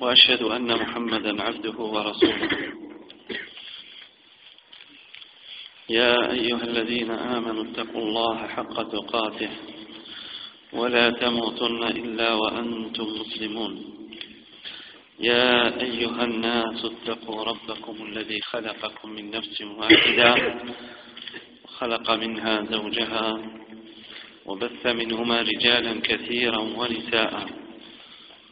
وأشهد أن محمدا عبده ورسوله. يا أيها الذين آمنوا اتقوا الله حق تقاته ولا تموتن إلا وأنتم مسلمون. يا أيها الناس اتقوا ربكم الذي خلقكم من نفس واحدة وخلق منها زوجها وبث منهما رجالا كثيرا ونساء.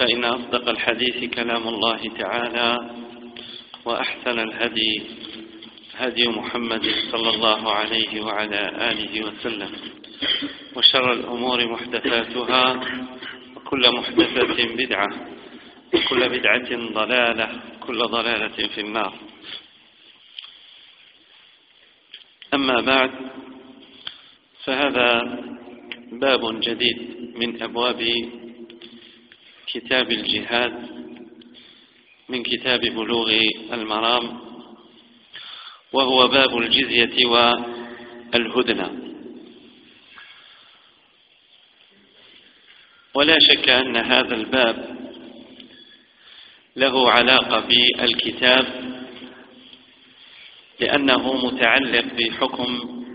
فإن أصدق الحديث كلام الله تعالى وأحسن الهدي هدي محمد صلى الله عليه وعلى آله وسلم. وشر الأمور محدثاتها وكل محدثة بدعة وكل بدعة ضلالة كل ضلالة في النار. أما بعد فهذا باب جديد من أبواب كتاب الجهاد من كتاب بلوغ المرام وهو باب الجزية والهدنة. ولا شك أن هذا الباب له علاقة بالكتاب لأنه متعلق بحكم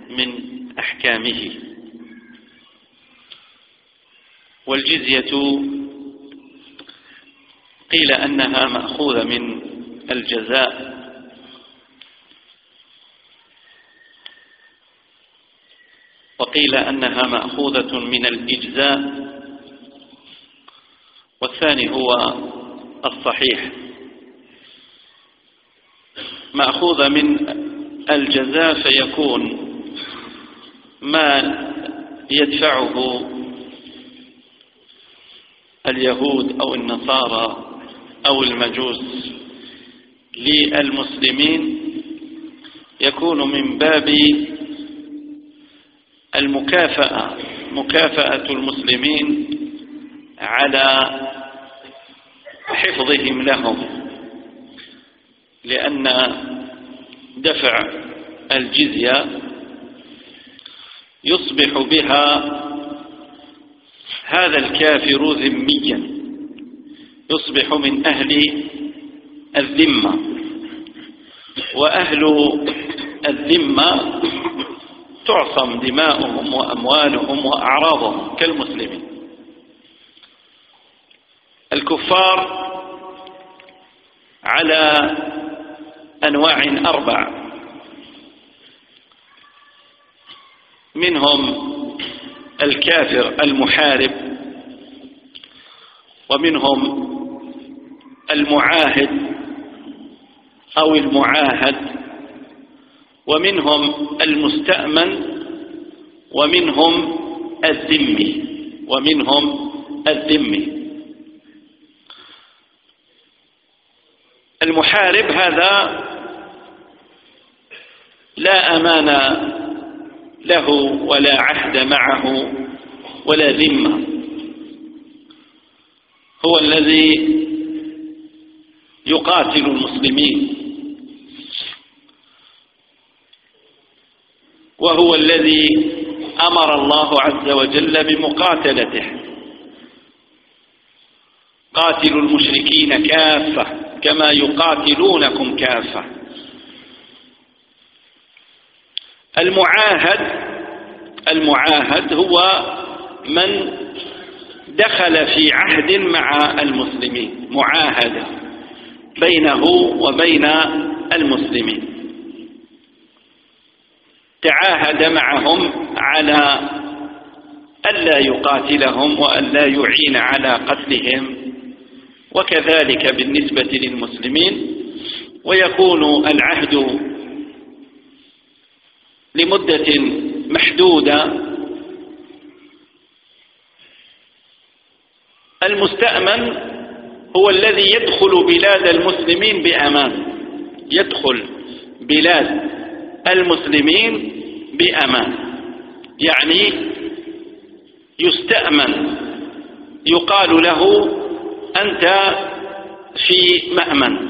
من أحكامه. والجزية قيل أنها مأخوذة من الجزاء. وقيل أنها مأخوذة من الإجزاء. والثاني هو الصحيح. مأخوذة من الجزاء فيكون ما يدفعه اليهود أو النصارى أو المجوس للمسلمين يكون من باب المكافأة مكافأة المسلمين على حفظهم لهم لأن دفع الجزية يصبح بها هذا الكافر ذميا. يصبح من أهل الذمة. وأهل الذمة تعصم دماؤهم وأموالهم وأعراضهم كالمسلمين. الكفار على أنواع أربع. منهم الكافر المحارب ومنهم المعاهد أو المعاهد ومنهم المستأمن ومنهم الذمي ومنهم الذمي. المحارب هذا لا أمان له ولا عهد معه ولا ذمة. هو الذي يقاتل المسلمين. وهو الذي أمر الله عز وجل بمقاتلته. قاتلوا المشركين كافة كما يقاتلونكم كافة. المعاهد المعاهد هو من دخل في عهد مع المسلمين معاهدة. بينه وبين المسلمين. تعاهد معهم على ألا يقاتلهم وألا يعين على قتلهم وكذلك بالنسبة للمسلمين ويكون العهد لمدة محدودة. المستأمن هو الذي يدخل بلاد المسلمين بأمان. يدخل بلاد المسلمين بأمان. يعني يستأمن. يقال له أنت في مأمن.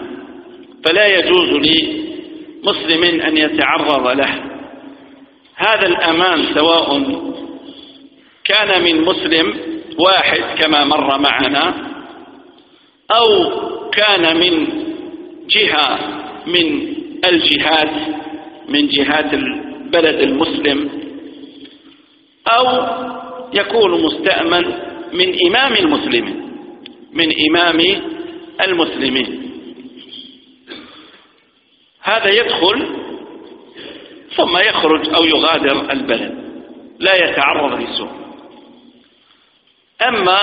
فلا يجوز لمسلم أن يتعرض له. هذا الأمان سواء كان من مسلم واحد كما مر معنا أو كان من جهة من الجهات من جهات البلد المسلم أو يكون مستأمن من إمام المسلمين من إمام المسلمين. هذا يدخل ثم يخرج أو يغادر البلد لا يتعرض لسوء أما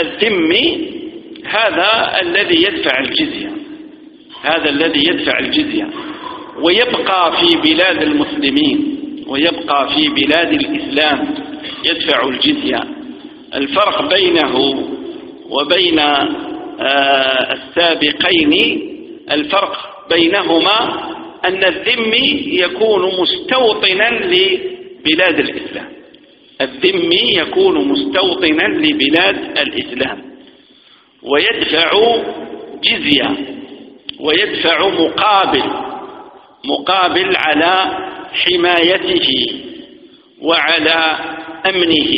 الذمي هذا الذي يدفع الجزية. هذا الذي يدفع الجزية. ويبقى في بلاد المسلمين ويبقى في بلاد الإسلام يدفع الجزية. الفرق بينه وبين آه، السابقين الفرق بينهما أن الذمي يكون مستوطنا لبلاد الإسلام. الذمي يكون مستوطنا لبلاد الإسلام. ويدفع جزية ويدفع مقابل مقابل على حمايته وعلى أمنه.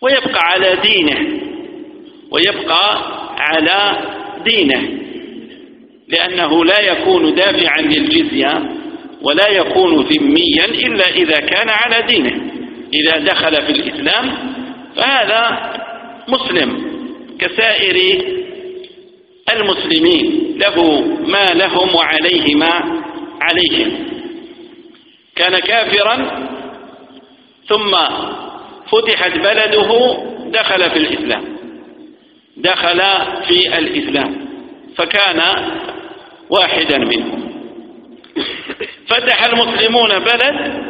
ويبقى على دينه ويبقى على دينه لأنه لا يكون دافعا للجزية ولا يكون ذميا إلا إذا كان على دينه. إذا دخل في الإسلام فهذا مسلم كسائر المسلمين له ما لهم وعليه ما عليهم. كان كافرا ثم فتحت بلده دخل في الإسلام. دخل في الإسلام. فكان واحدا منهم. فتح المسلمون بلد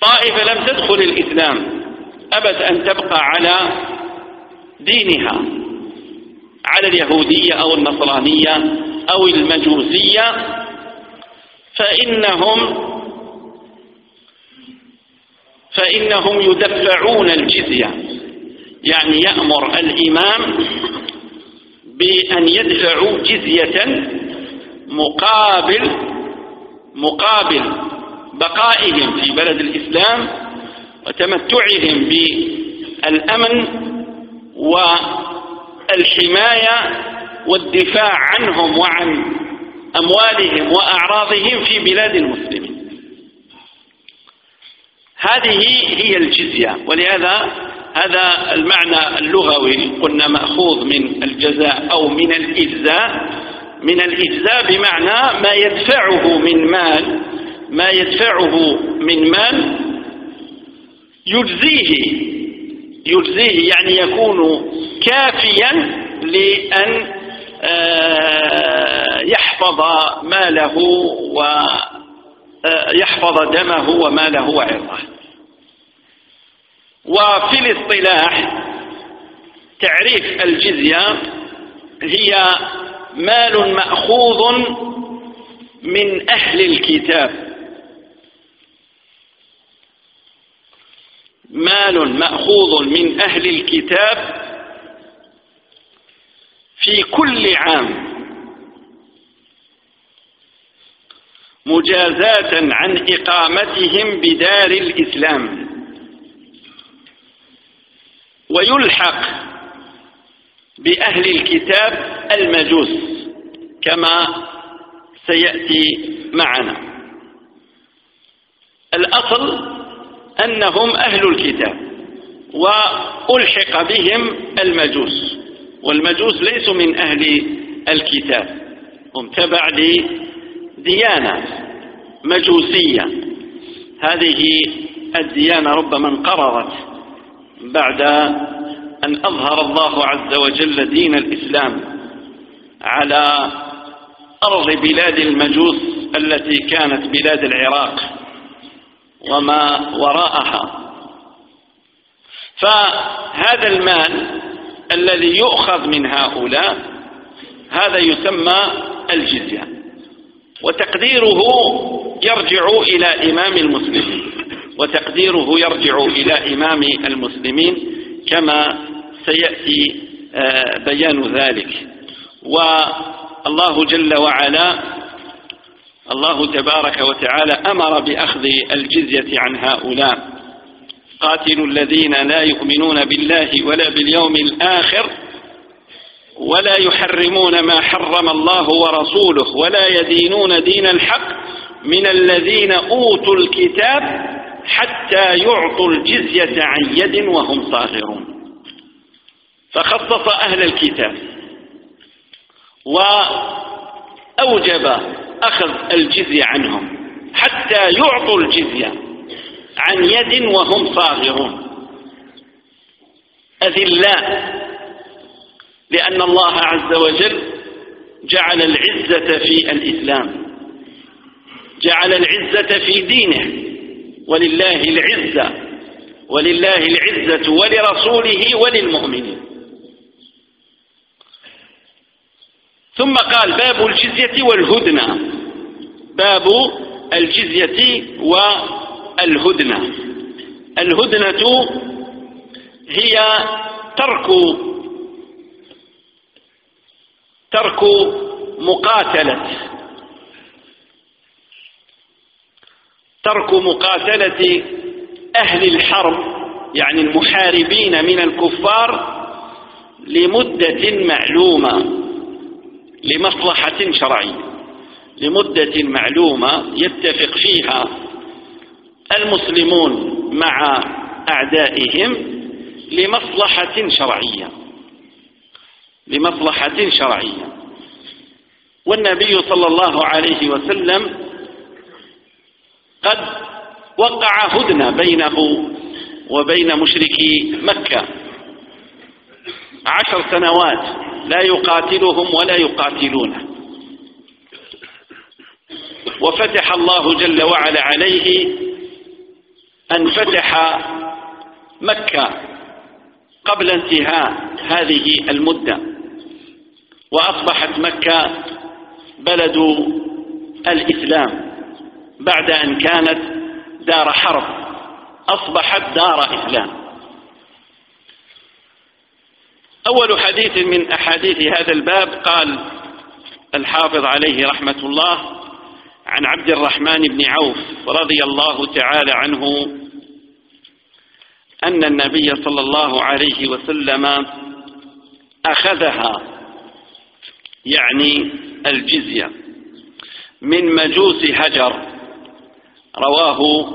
طائفة لم تدخل الإسلام. أبت أن تبقى على دينها على اليهودية أو النصرانية أو المجوسية فإنهم فإنهم يدفعون الجزية. يعني يأمر الإمام بأن يدفعوا جزية مقابل مقابل بقائهم في بلد الإسلام وتمتعهم بالأمن والحماية والدفاع عنهم وعن أموالهم وأعراضهم في بلاد المسلمين. هذه هي الجزية ولهذا هذا المعنى اللغوي قلنا مأخوذ من الجزاء أو من الإجزاء من الإجزاء بمعنى ما يدفعه من مال ما يدفعه من مال يجزيه يجزيه يعني يكون كافيا لأن آه، يحفظ ماله ويحفظ آه، دمه وماله وعرضه. وفي الاصطلاح تعريف الجزية هي مال مأخوذ من أهل الكتاب. مال مأخوذ من أهل الكتاب في كل عام. مجازاة عن إقامتهم بدار الإسلام. ويلحق بأهل الكتاب المجوس كما سيأتي معنا. الأصل أنهم أهل الكتاب وألحق بهم المجوس والمجوس ليسوا من أهل الكتاب هم تبع لديانة مجوسية. هذه الديانة ربما انقرضت بعد أن أظهر الله عز وجل دين الإسلام على أرض بلاد المجوس التي كانت بلاد العراق. وما وراءها. فهذا المال الذي يؤخذ من هؤلاء هذا يسمى الجزية. وتقديره يرجع إلى إمام المسلمين. وتقديره يرجع إلى إمام المسلمين كما سيأتي آه، بيان ذلك. والله جل وعلا الله تبارك وتعالى أمر بأخذ الجزية عن هؤلاء. قاتلوا الذين لا يؤمنون بالله ولا باليوم الآخر ولا يحرمون ما حرم الله ورسوله ولا يدينون دين الحق من الذين أوتوا الكتاب حتى يعطوا الجزية عن يد وهم صاغرون. فخصص أهل الكتاب وأوجب أخذ الجزية عنهم حتى يعطوا الجزية عن يد وهم صاغرون. أذلاء لأن الله عز وجل جعل العزة في الإسلام جعل العزة في دينه ولله العزة ولله العزة ولرسوله وللمؤمنين. ثم قال باب الجزية والهدنة. باب الجزية والهدنة. الهدنة هي ترك ترك مقاتلة. ترك مقاتلة أهل الحرب يعني المحاربين من الكفار لمدة معلومة. لمصلحة شرعية لمدة معلومة يتفق فيها المسلمون مع أعدائهم لمصلحة شرعية. لمصلحة شرعية. والنبي صلى الله عليه وسلم قد وقع هدنة بينه وبين مشركي مكة. عشر سنوات لا يقاتلهم ولا يقاتلونه وفتح الله جل وعلا عليه أن فتح مكة قبل انتهاء هذه المدة. وأصبحت مكة بلد الإسلام بعد أن كانت دار حرب. أصبحت دار إسلام. أول حديث من أحاديث هذا الباب قال الحافظ عليه رحمة الله عن عبد الرحمن بن عوف رضي الله تعالى عنه أن النبي صلى الله عليه وسلم أخذها يعني الجزية من مجوس هجر رواه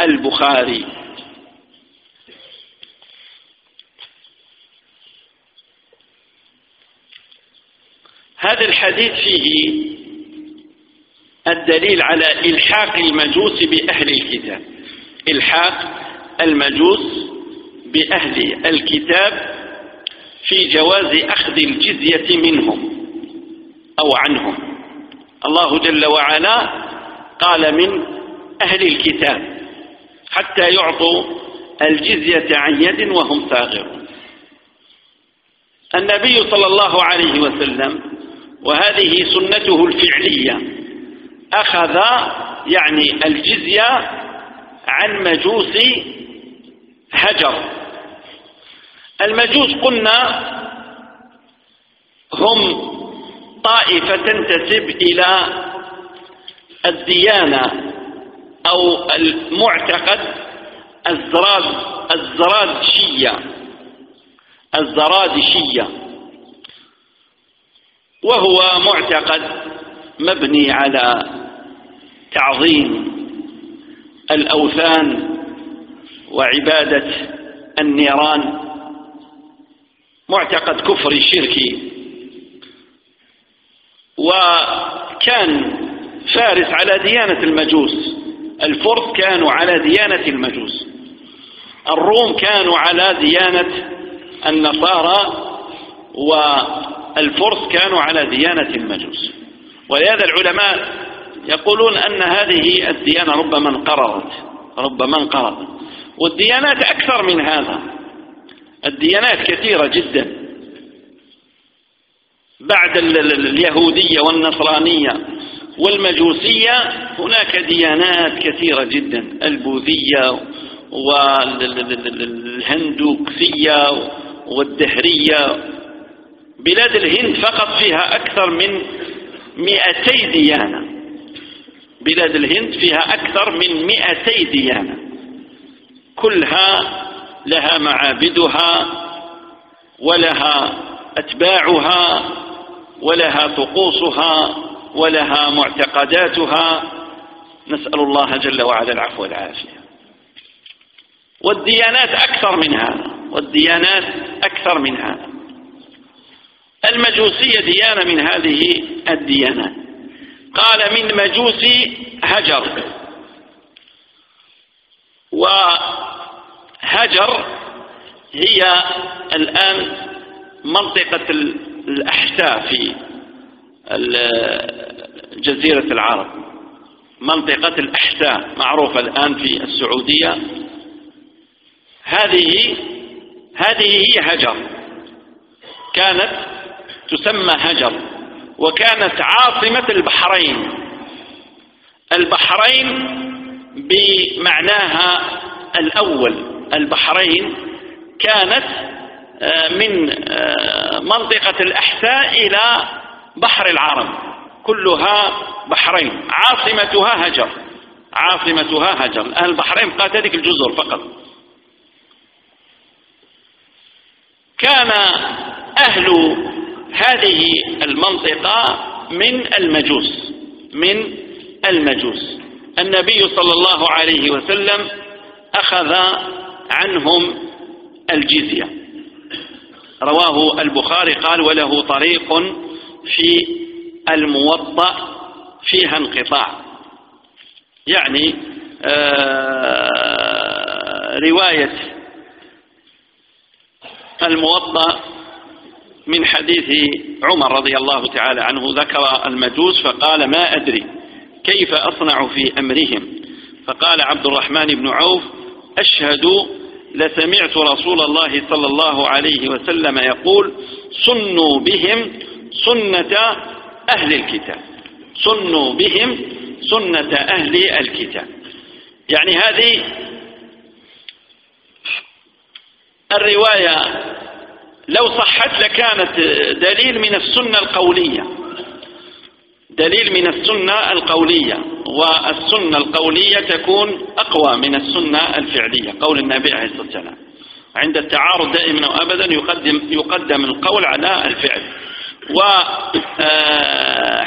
البخاري. هذا الحديث فيه الدليل على إلحاق المجوس بأهل الكتاب. إلحاق المجوس بأهل الكتاب في جواز أخذ الجزية منهم أو عنهم. الله جل وعلا قال من أهل الكتاب حتى يعطوا الجزية عن يد وهم صاغرون النبي صلى الله عليه وسلم وهذه سنته الفعلية. أخذ يعني الجزية عن مجوس هجر. المجوس قلنا هم طائفة تنتسب إلى الديانة أو المعتقد الزراد الزرادشية. الزرادشية. وهو معتقد مبني على تعظيم الأوثان وعبادة النيران معتقد كفري شركي وكان فارس على ديانة المجوس الفرس كانوا على ديانة المجوس الروم كانوا على ديانة النصارى والفرس كانوا على ديانة المجوس. ولهذا العلماء يقولون أن هذه الديانة ربما انقرضت ربما انقرضت. والديانات أكثر من هذا. الديانات كثيرة جدا. بعد اليهودية والنصرانية والمجوسية هناك ديانات كثيرة جدا. البوذية والهندوكسية والدهرية بلاد الهند فقط فيها أكثر من مئتي ديانة. بلاد الهند فيها أكثر من مئتي ديانة. كلها لها معابدها ولها أتباعها ولها طقوسها ولها معتقداتها. نسأل الله جل وعلا العفو والعافية. والديانات أكثر من هذا والديانات أكثر من هذا المجوسية ديانة من هذه الديانات قال من مجوس هجر. وهجر هي الآن منطقة الأحساء في جزيرة العرب. منطقة الأحساء معروفة الآن في السعودية. هذه هذه هي هجر. كانت تسمى هجر وكانت عاصمة البحرين. البحرين بمعناها الأول. البحرين كانت آه، من آه، منطقة الأحساء إلى بحر العرب. كلها بحرين. عاصمتها هجر. عاصمتها هجر. الآن البحرين بقات هذه الجزر فقط. كان أهل هذه المنطقة من المجوس من المجوس. النبي صلى الله عليه وسلم أخذ عنهم الجزية. رواه البخاري قال وله طريق في الموطأ فيها انقطاع. يعني آه رواية الموطأ من حديث عمر رضي الله تعالى عنه ذكر المجوس فقال ما أدري كيف أصنع في أمرهم. فقال عبد الرحمن بن عوف أشهد لسمعت رسول الله صلى الله عليه وسلم يقول سنوا بهم سنة أهل الكتاب. سنوا بهم سنة أهل الكتاب. يعني هذه الرواية لو صحت لكانت دليل من السنة القولية. دليل من السنة القولية. والسنة القولية تكون أقوى من السنة الفعلية. قول النبي عليه الصلاة والسلام. عند التعارض دائما وأبدا يقدم, يقدم القول على الفعل.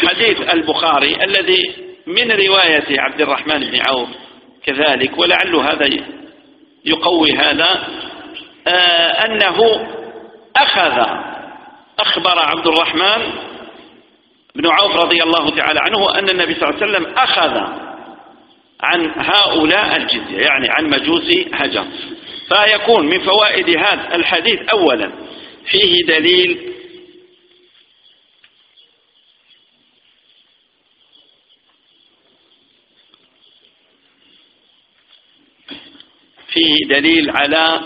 وحديث البخاري الذي من رواية عبد الرحمن بن عوف كذلك ولعل هذا يقوي هذا آه، أنه أخذ أخبر عبد الرحمن بن عوف رضي الله تعالى عنه أن النبي صلى الله عليه وسلم أخذ عن هؤلاء الجزية يعني عن مجوس هجر. فيكون من فوائد هذا الحديث أولا فيه دليل فيه دليل على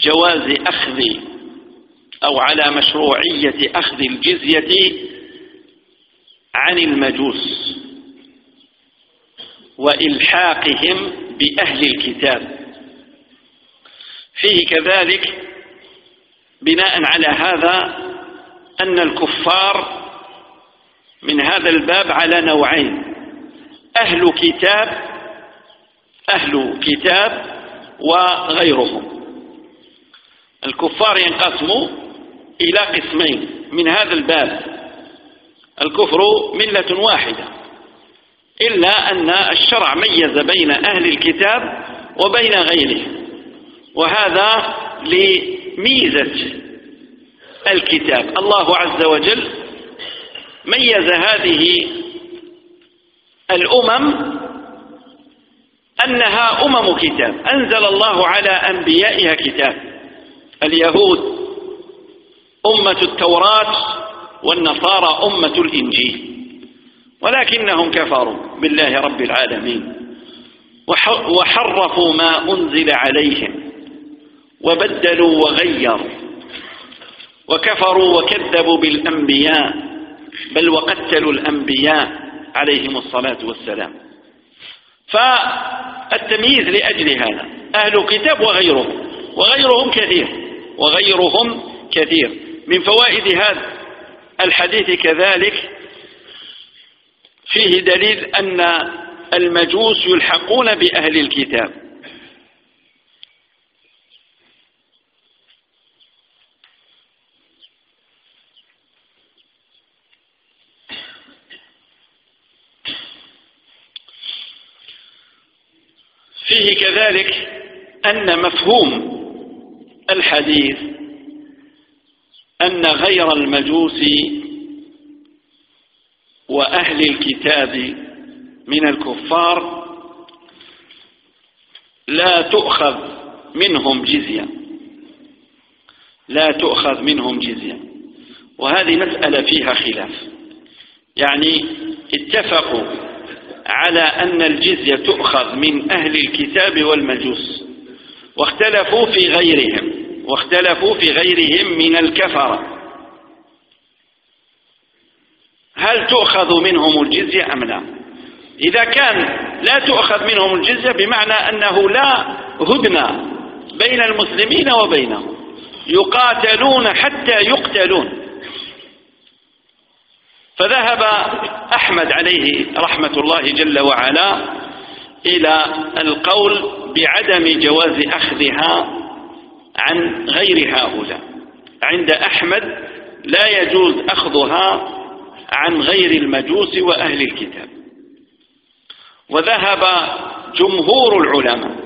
جواز أخذ أو على مشروعية أخذ الجزية عن المجوس وإلحاقهم بأهل الكتاب. فيه كذلك بناء على هذا أن الكفار من هذا الباب على نوعين أهل كتاب أهل كتاب وغيرهم. الكفار ينقسموا إلى قسمين. من هذا الباب الكفر ملة واحدة إلا أن الشرع ميز بين أهل الكتاب وبين غيرهم وهذا لميزة الكتاب. الله عز وجل ميز هذه الأمم أنها أمم كتاب أنزل الله على أنبيائها كتاب. اليهود أمة التوراة والنصارى أمة الإنجيل. ولكنهم كفروا بالله رب العالمين. وحرفوا ما أنزل عليهم وبدلوا وغيروا. وكفروا وكذبوا بالأنبياء بل وقتلوا الأنبياء عليهم الصلاة والسلام. فالتمييز لأجل هذا أهل كتاب وغيرهم وغيرهم كثير. وغيرهم كثير. من فوائد هذا الحديث كذلك فيه دليل أن المجوس يلحقون بأهل الكتاب. فيه كذلك أن مفهوم الحديث أن غير المجوس وأهل الكتاب من الكفار لا تؤخذ منهم جزية. لا تؤخذ منهم جزية. وهذه مسألة فيها خلاف. يعني اتفقوا على أن الجزية تؤخذ من أهل الكتاب والمجوس واختلفوا في غيرهم. واختلفوا في غيرهم من الكفرة. هل تؤخذ منهم الجزية أم لا؟ إذا كان لا تؤخذ منهم الجزية بمعنى أنه لا هدنة بين المسلمين وبينهم. يقاتلون حتى يقتلون. فذهب أحمد عليه رحمة الله جل وعلا إلى القول بعدم جواز أخذها عن غير هؤلاء. عند أحمد لا يجوز أخذها عن غير المجوس وأهل الكتاب. وذهب جمهور العلماء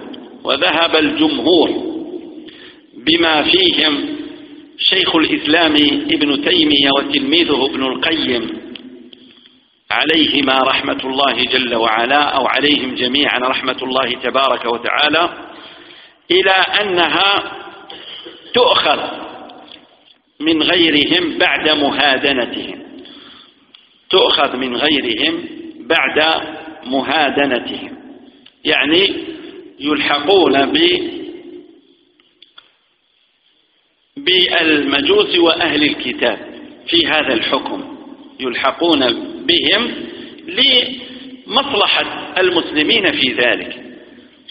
وذهب الجمهور بما فيهم شيخ الإسلام ابن تيمية وتلميذه ابن القيم عليهما رحمة الله جل وعلا أو عليهم جميعا رحمة الله تبارك وتعالى إلى أنها تؤخذ من غيرهم بعد مهادنتهم. تؤخذ من غيرهم بعد مهادنتهم. يعني يلحقون ب بالمجوس وأهل الكتاب في هذا الحكم. يلحقون بهم لمصلحة المسلمين في ذلك.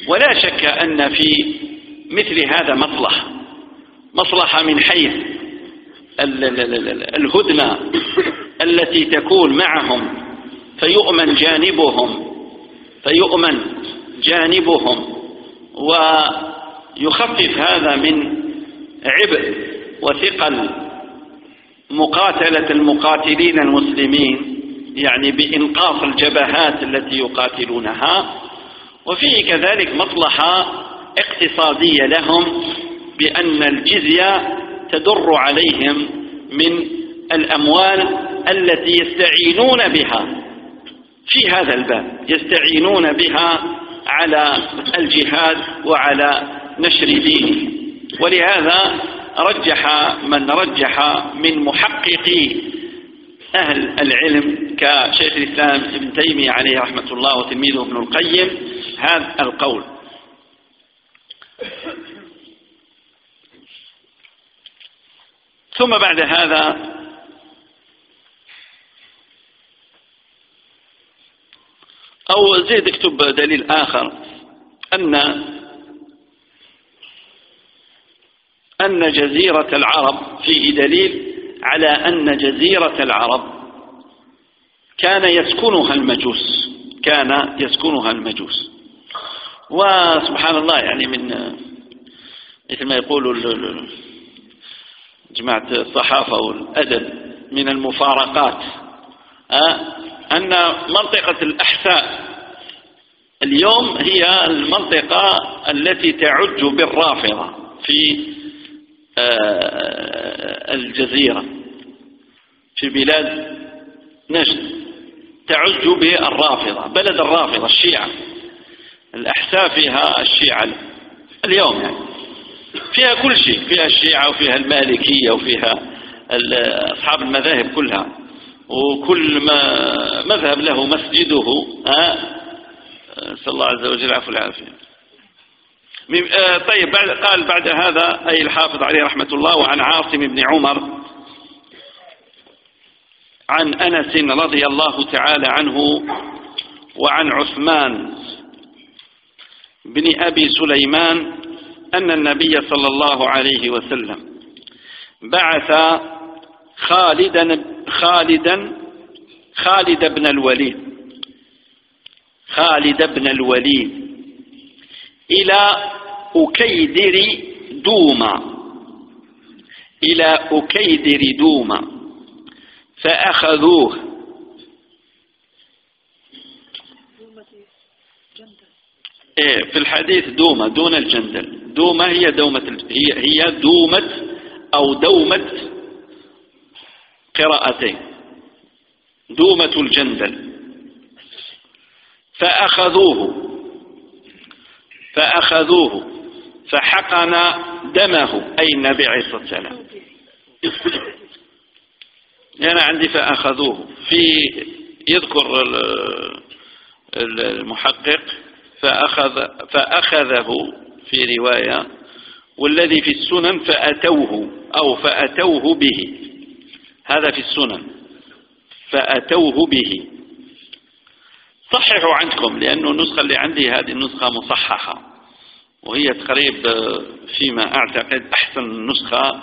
ولا شك أن في مثل هذا مصلحة. مصلحة من حيث الهدنة التي تكون معهم فيؤمن جانبهم فيؤمن جانبهم ويخفف هذا من عبء وثقل مقاتلة المقاتلين المسلمين يعني بإنقاص الجبهات التي يقاتلونها. وفيه كذلك مصلحة اقتصادية لهم بأن الجزية تدر عليهم من الأموال التي يستعينون بها في هذا الباب يستعينون بها على الجهاد وعلى نشر دينه. ولهذا رجح من رجح من محققي أهل العلم كشيخ الإسلام ابن تيمية عليه رحمة الله وتلميذه ابن القيم هذا القول. ثم بعد هذا أو زيد اكتب دليل آخر أن أن جزيرة العرب فيه دليل على أن جزيرة العرب كان يسكنها المجوس كان يسكنها المجوس. وسبحان الله يعني من مثل ما يقولوا جماعة الصحافة والأدب من المفارقات أن منطقة الأحساء اليوم هي المنطقة التي تعج بالرافضة في آه، الجزيرة في بلاد نجد تعج بالرافضة بلد الرافضة الشيعة الأحساء فيها الشيعة اليوم يعني. فيها كل شيء فيها الشيعة وفيها المالكية وفيها أصحاب المذاهب كلها. وكل ما مذهب له مسجده نسأل الله عز وجل العفو والعافية. آه، طيب قال بعد هذا أي الحافظ عليه رحمة الله وعن عاصم بن عمر عن أنس رضي الله تعالى عنه وعن عثمان بن أبي سليمان أن النبي صلى الله عليه وسلم بعث خالدا خالدا خالد بن الوليد. خالد بن الوليد إلى أكيدر دوما. إلى أكيدر دوما. فأخذوه. إيه في الحديث دومة دون الجندل. دومة هي دومة هي هي دومة أو دومة قراءتين. دومة الجندل. فأخذوه. فأخذوه. فحقن دمه. أي النبي عليه الصلاة والسلام. أنا عندي فأخذوه. في يذكر المحقق. فأخذ فأخذه. في رواية والذي في السنن فأتوه أو فأتوه به. هذا في السنن. فأتوه به. صححوا عندكم لأنه النسخة اللي عندي هذه النسخة مصححة وهي تقريب فيما أعتقد أحسن نسخة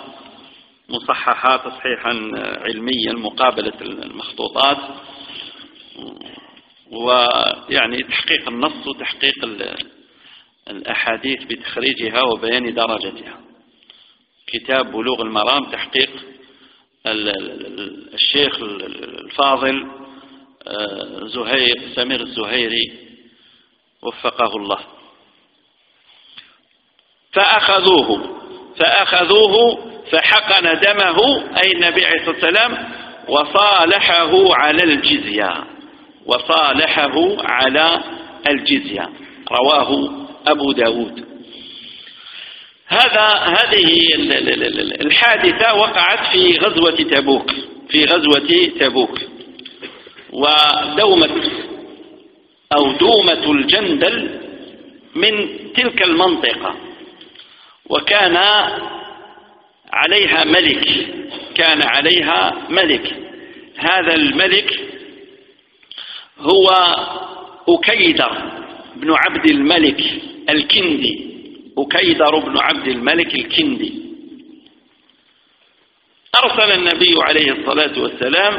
مصححة تصحيحا علميا مقابلة المخطوطات. ويعني تحقيق النص وتحقيق الأحاديث بتخريجها وبيان درجتها. كتاب بلوغ المرام تحقيق الشيخ الفاضل آه، زهير سمير الزهيري وفقه الله. فأخذوه فأخذوه فحقن دمه أي النبي عليه الصلاة والسلام وصالحه على الجزية. وصالحه على الجزية. رواه أبو داود. هذا هذه الحادثة وقعت في غزوة تبوك في غزوة تبوك. ودومة أو دومة الجندل من تلك المنطقة. وكان عليها ملك كان عليها ملك. هذا الملك هو أكيدر. بن عبد الملك الكندي أكيدر بن عبد الملك الكندي. أرسل النبي عليه الصلاة والسلام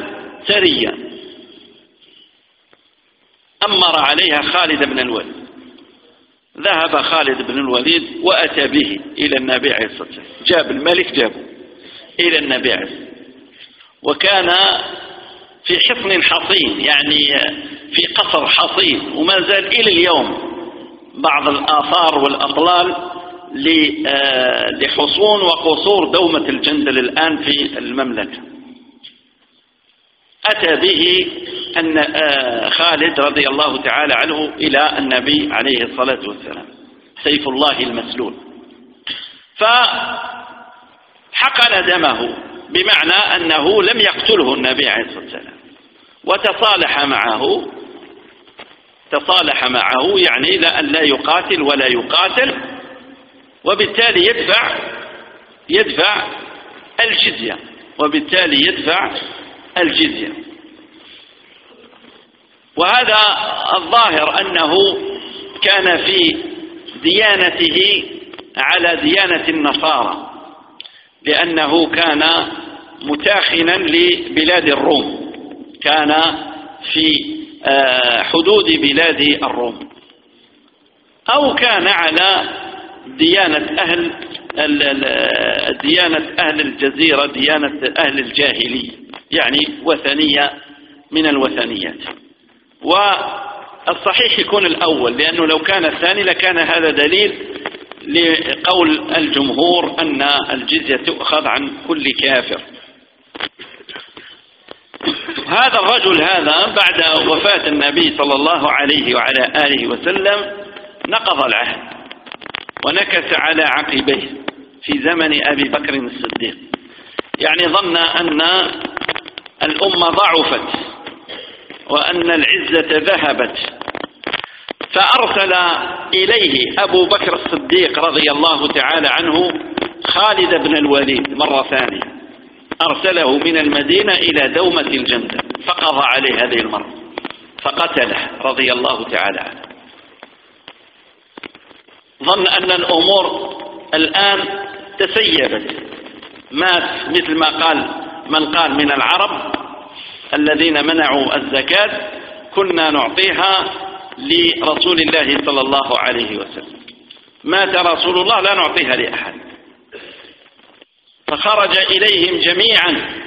سريا أمر عليها خالد بن الوليد. ذهب خالد بن الوليد وأتى به إلى النبي عليه الصلاة والسلام. جاب الملك جابه إلى النبي عليه الصلاة وكان في حصن حصين يعني في قصر حصين وما زال إلى اليوم بعض الآثار والأطلال آه، لحصون وقصور دومة الجندل الآن في المملكة. أتى به أن آه، خالد رضي الله تعالى عنه إلى النبي عليه الصلاة والسلام سيف الله المسلول. فحقن دمه بمعنى أنه لم يقتله النبي عليه الصلاة والسلام. وتصالح معه. تصالح معه يعني لا أن لا يقاتل ولا يقاتل وبالتالي يدفع يدفع الجزية. وبالتالي يدفع الجزية. وهذا الظاهر أنه كان في ديانته على ديانة النصارى لأنه كان متاخنا لبلاد الروم. كان في آه، حدود بلاد الروم. أو كان على ديانة أهل ديانة أهل الجزيرة ديانة أهل الجاهلية يعني وثنية من الوثنيات. الصحيح يكون الأول لأنه لو كان الثاني لكان هذا دليل لقول الجمهور أن الجزية تؤخذ عن كل كافر. هذا الرجل هذا بعد وفاة النبي صلى الله عليه وعلى آله وسلم نقض العهد ونكس على عقبيه في زمن أبي بكر الصديق. يعني ظن أن الأمة ضعفت وأن العزة ذهبت. فأرسل إليه أبو بكر الصديق رضي الله تعالى عنه خالد بن الوليد مرة ثانية. أرسله من المدينة إلى دومة الجندة فقضى عليه هذه المرة فقتله رضي الله تعالى عنه. ظن أن الأمور الآن تسيبت مات مثل ما قال من قال من العرب الذين منعوا الزكاة كنا نعطيها لرسول الله صلى الله عليه وسلم. مات رسول الله لا نعطيها لأحد. فخرج إليهم جميعا.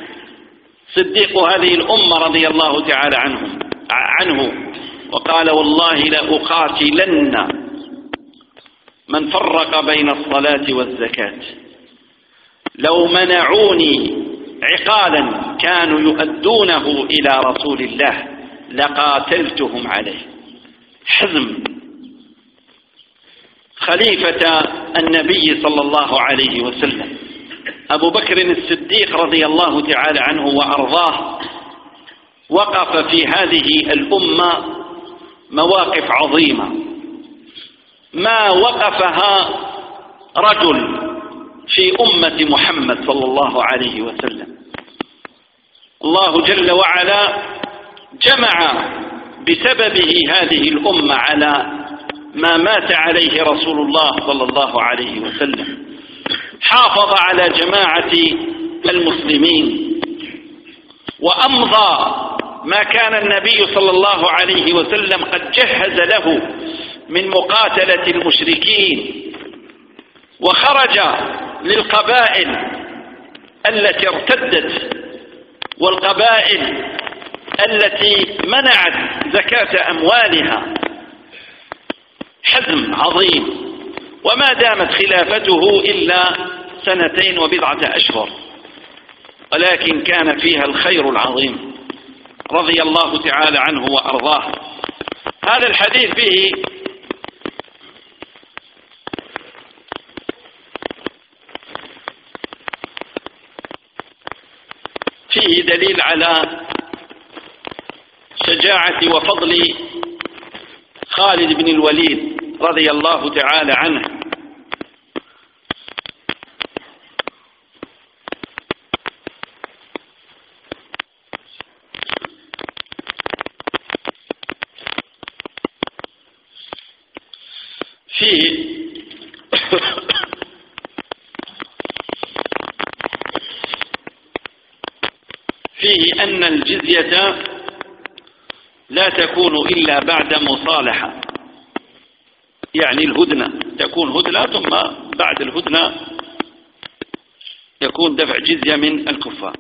صديق هذه الأمة رضي الله تعالى عنهم عنه. وقال والله لأقاتلن من فرق بين الصلاة والزكاة. لو منعوني عقالا كانوا يؤدونه إلى رسول الله لقاتلتهم عليه. حزم. خليفة النبي صلى الله عليه وسلم. أبو بكر الصديق رضي الله تعالى عنه وأرضاه وقف في هذه الأمة مواقف عظيمة. ما وقفها رجل في أمة محمد صلى الله عليه وسلم. الله جل وعلا جمع بسببه هذه الأمة على ما مات عليه رسول الله صلى الله عليه وسلم. حافظ على جماعة المسلمين وأمضى ما كان النبي صلى الله عليه وسلم قد جهز له من مقاتلة المشركين وخرج للقبائل التي ارتدت والقبائل التي منعت زكاة أموالها. حزم عظيم. وما دامت خلافته إلا سنتين وبضعة أشهر. ولكن كان فيها الخير العظيم رضي الله تعالى عنه وأرضاه. هذا الحديث فيه فيه دليل على شجاعة وفضل خالد بن الوليد. رضي الله تعالى عنه. فيه فيه أن الجزية لا تكون إلا بعد مصالحة. يعني الهدنة. تكون هدنة ثم بعد الهدنة يكون دفع جزية من الكفار.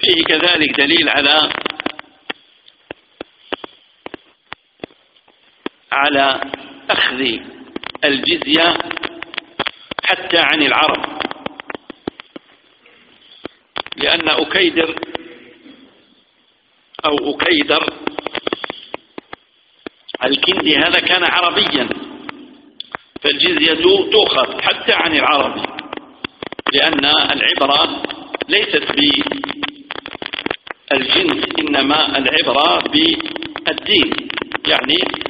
فيه كذلك دليل على على أخذ الجزية حتى عن العرب. لأن أكيدر أو أكيدر الكندي هذا كان عربيا فالجزية تؤخذ حتى عن العربي لأن العبرة ليست بالجنس إنما العبرة بالدين يعني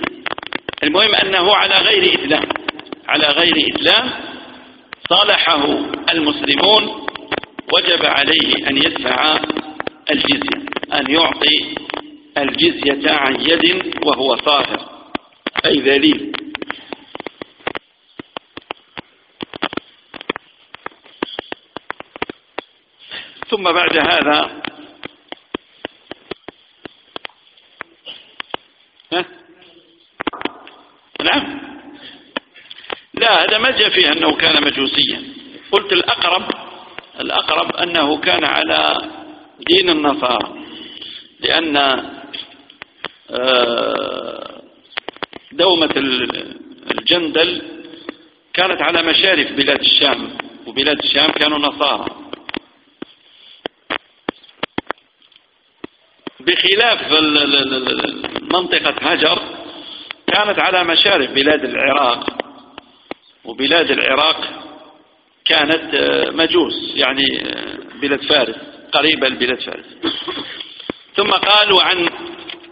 المهم أنه على غير إسلام. على غير إسلام صالحه المسلمون وجب عليه أن يدفع الجزية أن يعطي الجزية عن يد وهو صاهر. أي ذليل. ثم بعد هذا هذا ما جاء فيه أنه كان مجوسيا. قلت الأقرب الأقرب أنه كان على دين النصارى لأن آه، دومة الجندل كانت على مشارف بلاد الشام وبلاد الشام كانوا نصارى. بخلاف منطقة هجر كانت على مشارف بلاد العراق. وبلاد العراق كانت آه، مجوس يعني آه، بلاد فارس قريبة لبلاد فارس. ثم قال وعن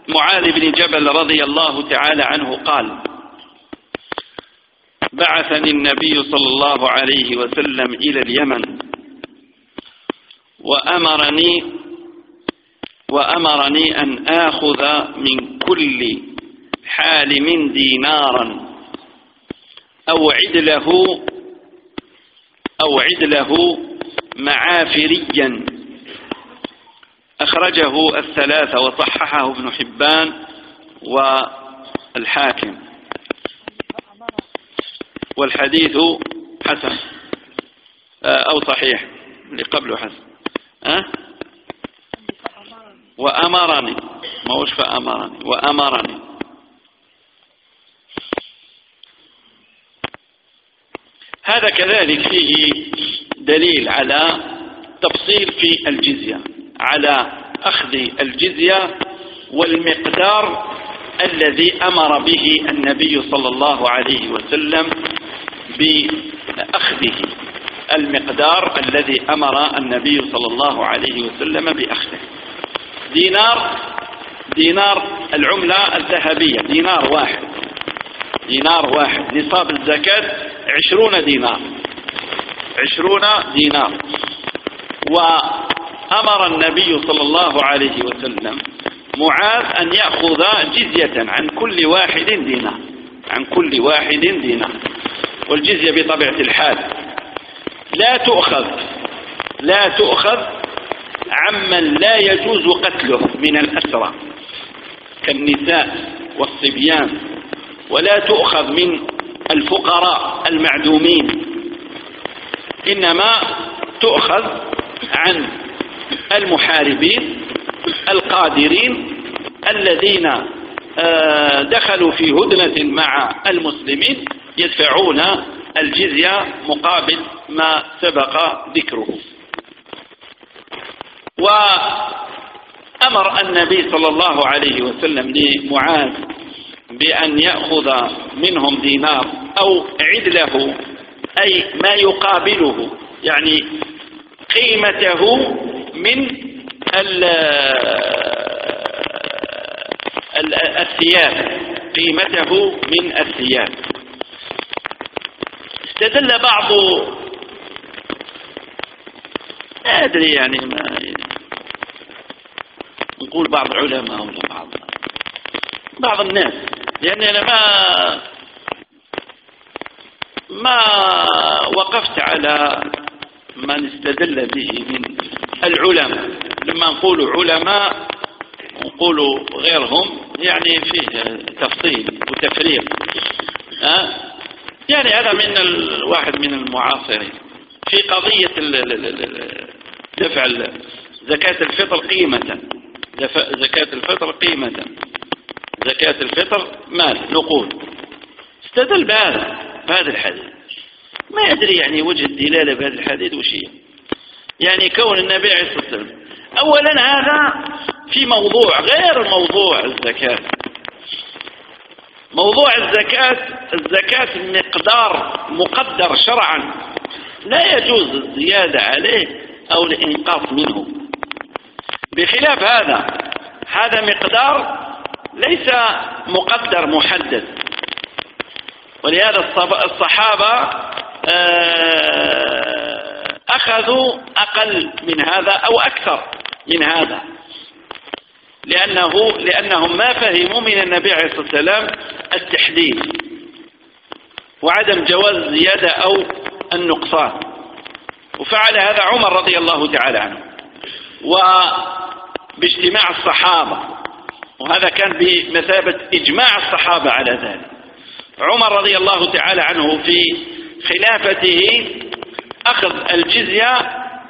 معاذ بن جبل رضي الله تعالى عنه قال بعثني النبي صلى الله عليه وسلم إلى اليمن وأمرني وأمرني أن آخذ من كل حالم دينارا أو عدله أو عدله معافريا. أخرجه الثلاثة وصححه ابن حبان والحاكم. والحديث حسن آه، أو صحيح اللي قبله حسن. أه؟ وأمرني ما وش فأمرني وأمرني. هذا كذلك فيه دليل على تفصيل في الجزية على أخذ الجزية والمقدار الذي أمر به النبي صلى الله عليه وسلم بأخذه المقدار الذي أمر النبي صلى الله عليه وسلم بأخذه. دينار دينار العملة الذهبية دينار واحد دينار واحد نصاب الزكاة عشرون دينار. عشرون دينار. وأمر النبي صلى الله عليه وسلم معاذ أن يأخذ جزية عن كل واحد دينار. عن كل واحد دينار. والجزية بطبيعة الحال لا تؤخذ لا تؤخذ عمن لا يجوز قتله من الأسرى. كالنساء والصبيان. ولا تؤخذ من الفقراء المعدومين. إنما تؤخذ عن المحاربين القادرين الذين آه، دخلوا في هدنة مع المسلمين يدفعون الجزية مقابل ما سبق ذكره. وأمر النبي صلى الله عليه وسلم لمعاذ بأن يأخذ منهم دينار أو عدله أي ما يقابله يعني قيمته من الثياب قيمته من الثياب. استدل بعض لا أدري يعني ما نقول بعض العلماء ولا بعض بعض الناس لأني أنا ما ما وقفت على من استدل به من العلماء. لما نقول علماء نقول غيرهم يعني فيه تفصيل وتفريق؟ يعني هذا من الواحد من المعاصرين. في قضية دفع زكاة الفطر قيمة. زكاة الفطر قيمة. زكاة الفطر مال نقود استدل بهذا. بهذا الحديث. ما يدري يعني وجه الدلالة بهذا الحديث وش هي. يعني كون النبي عليه الصلاة والسلام أولا هذا في موضوع غير موضوع الزكاة. موضوع الزكاة الزكاة مقدار مقدر شرعا. لا يجوز الزيادة عليه أو الإنقاص منه. بخلاف هذا هذا مقدار ليس مقدر محدد. ولهذا الصحابة آه، أخذوا أقل من هذا أو أكثر من هذا. لأنه لأنهم ما فهموا من النبي عليه الصلاة والسلام التحديد وعدم جواز الزيادة أو النقصان. وفعل هذا عمر رضي الله تعالى عنه. وباجتماع الصحابة. وهذا كان بمثابة إجماع الصحابة على ذلك. عمر رضي الله تعالى عنه في خلافته أخذ الجزية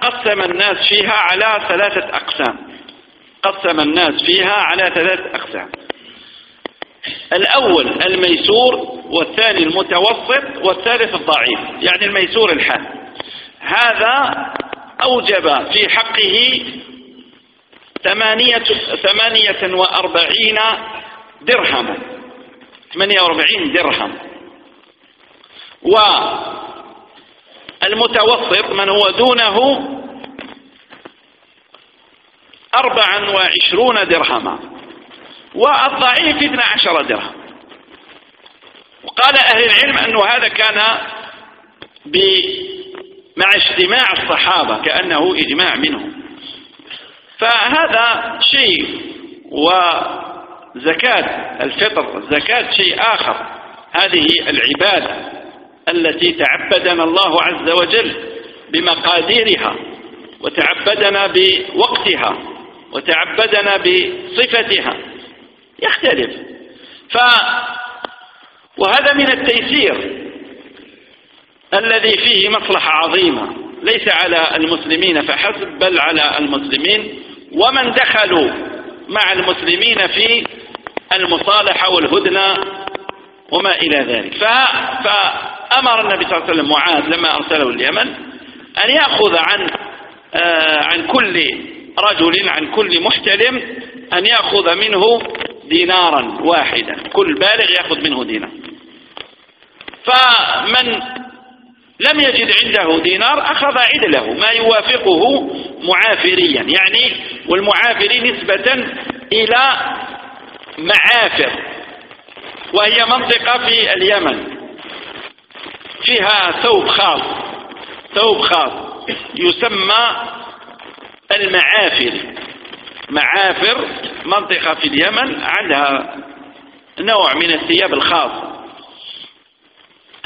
قسم الناس فيها على ثلاثة أقسام. قسم الناس فيها على ثلاثة أقسام. الأول الميسور والثاني المتوسط والثالث الضعيف يعني الميسور الحاد هذا أوجب في حقه ثمانية, ثمانية وأربعين درهما. 48 درهم. والمتوسط من هو دونه 24 درهما. والضعيف 12 درهم. وقال أهل العلم أن هذا كان ب مع اجتماع الصحابة كأنه إجماع منهم. فهذا شيء. و وزكاة الفطر زكاة شيء آخر. هذه العبادة التي تعبدنا الله عز وجل بمقاديرها وتعبدنا بوقتها وتعبدنا بصفتها. يختلف. ف وهذا من التيسير الذي فيه مصلحة عظيمة. ليس على المسلمين فحسب بل على المسلمين. ومن دخلوا مع المسلمين في المصالحة والهدنة وما إلى ذلك. فأمر النبي صلى الله عليه وسلم معاذ لما أرسله اليمن أن يأخذ عن آه، عن كل رجل عن كل محتلم أن يأخذ منه دينارا واحدا. كل بالغ يأخذ منه دينار فمن لم يجد عنده دينار أخذ عدله ما يوافقه معافريا. يعني والمعافري نسبة إلى معافر وهي منطقة في اليمن. فيها ثوب خاص ثوب خاص يسمى المعافر. معافر منطقة في اليمن عندها نوع من الثياب الخاص.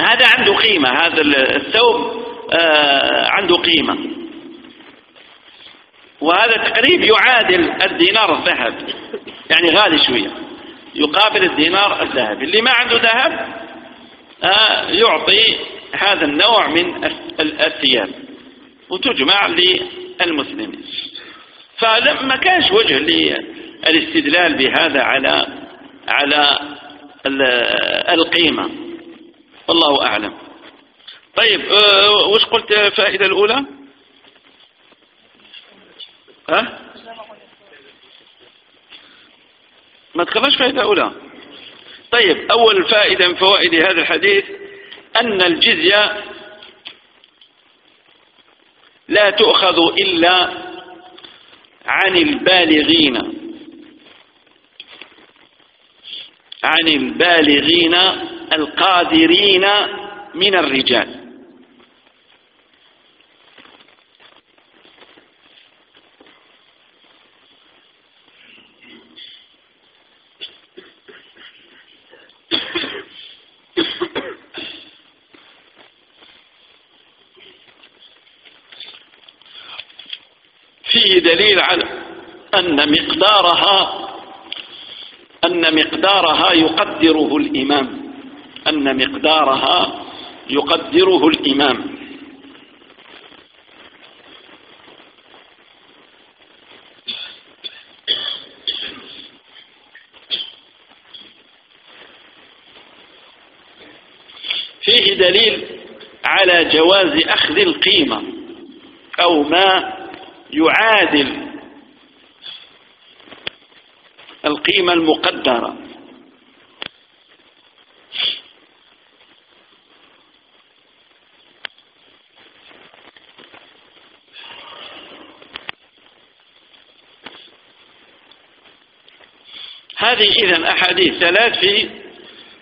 هذا عنده قيمة هذا الثوب آه، عنده قيمة. وهذا تقريب يعادل الدينار الذهب. يعني غالي شوية. يقابل الدينار الذهب. اللي ما عنده ذهب آه، يعطي هذا النوع من الثياب. وتجمع للمسلمين. فلما كانش وجه للاستدلال بهذا على على القيمة. والله أعلم. طيب آه، وش قلت الفائدة الأولى؟ ها؟ ما تكررش فائدة أولى. طيب أول فائدة من فوائد هذا الحديث أن الجزية لا تؤخذ إلا عن البالغين. عن البالغين القادرين من الرجال. فيه دليل على أن مقدارها أن مقدارها يقدره الإمام. أن مقدارها يقدره الإمام. فيه دليل على جواز أخذ القيمة أو ما يعادل القيمة المقدرة. هذه إذن أحاديث ثلاث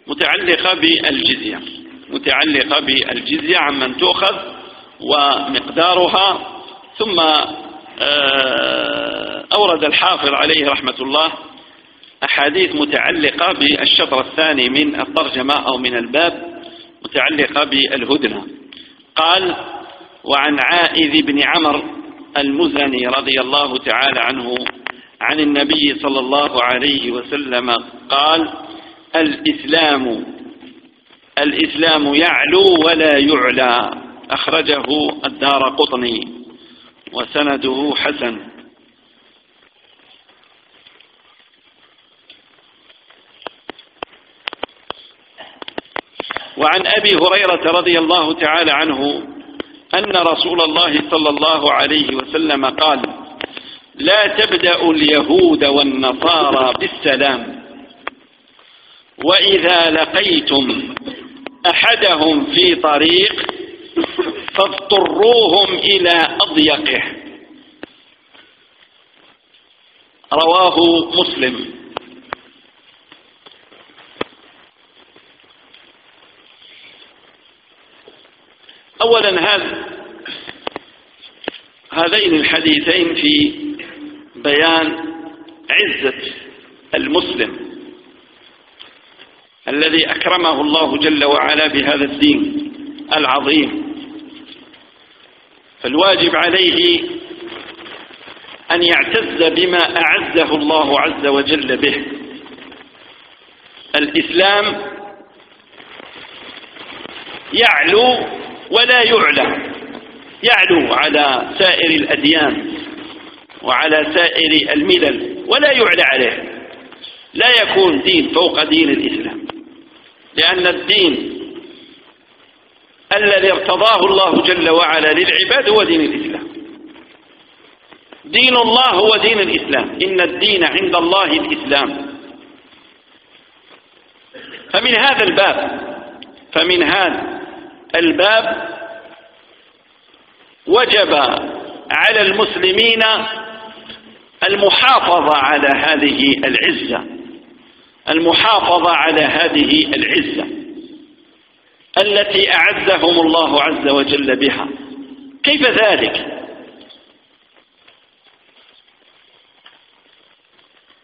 متعلقة بالجزية. متعلقة بالجزية عمن تؤخذ ومقدارها ثم أورد الحافظ عليه رحمة الله أحاديث متعلقة بالشطر الثاني من الترجمة أو من الباب متعلقة بالهدنة. قال وعن عائذ بن عمر المزني رضي الله تعالى عنه عن النبي صلى الله عليه وسلم قال الإسلام الإسلام يعلو ولا يعلى أخرجه الدار قطني. وسنده حسن. وعن أبي هريرة رضي الله تعالى عنه أن رسول الله صلى الله عليه وسلم قال لا تبدأ اليهود والنصارى بالسلام. وإذا لقيتم أحدهم في طريق فاضطروهم إلى أضيقه. رواه مسلم. أولا هذا هذين الحديثين في بيان عزة المسلم الذي أكرمه الله جل وعلا بهذا الدين العظيم. فالواجب عليه أن يعتز بما أعزه الله عز وجل به. الإسلام يعلو ولا يعلى. يعلو على سائر الأديان وعلى سائر الملل ولا يعلى عليه. لا يكون دين فوق دين الإسلام. لأن الدين الذي ارتضاه الله جل وعلا للعباد هو دين الإسلام. دين الله هو دين الإسلام. إن الدين عند الله الإسلام. فمن هذا الباب فمن هذا الباب وجب على المسلمين المحافظة على هذه العزة. المحافظة على هذه العزة. التي أعزهم الله عز وجل بها. كيف ذلك؟